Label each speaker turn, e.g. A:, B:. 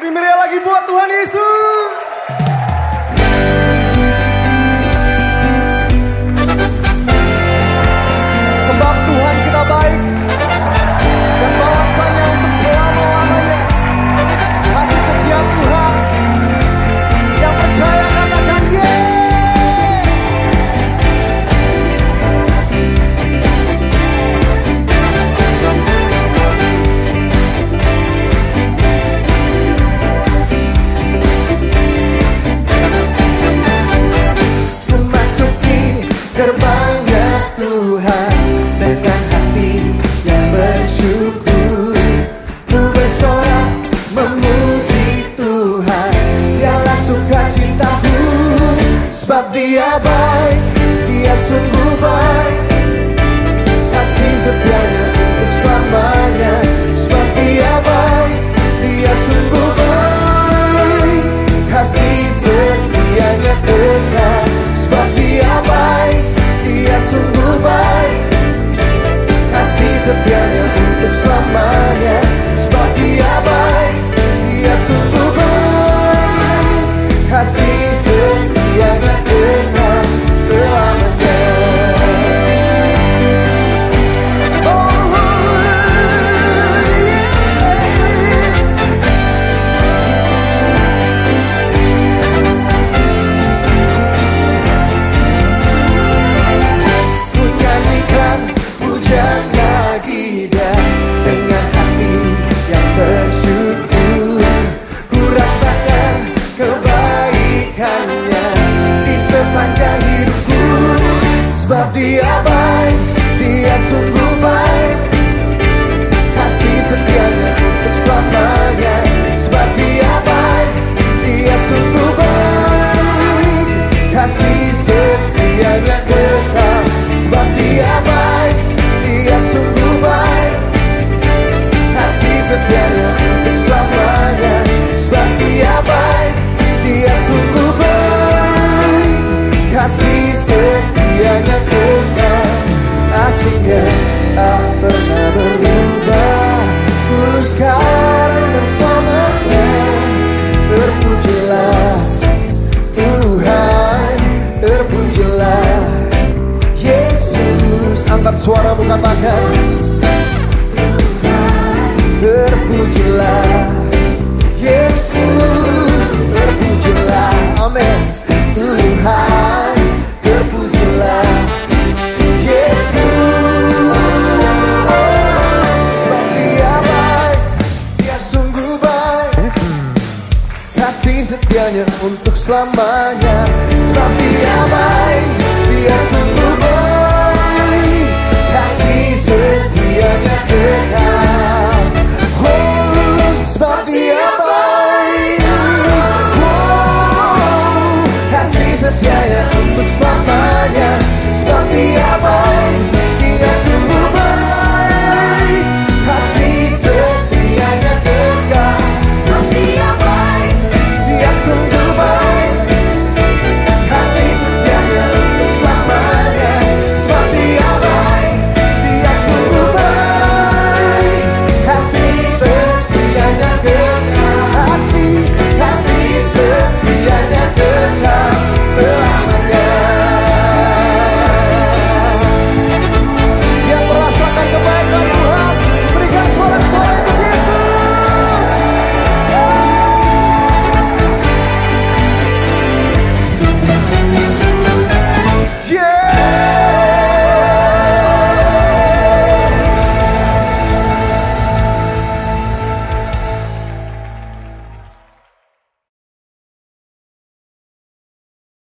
A: Lebih meriah lagi buat Tuhan Yesus. goodbye, yes and goodbye. Kasih sepianya untuk selamanya, seperti apa? the. kasihnya tak pernah berubah. Kuruskan bersamanya Terpujilah Tuhan Terpujilah Yesus. Angkat suaramu katakan Terpujilah Yesus. bahagianya untuk selamanya.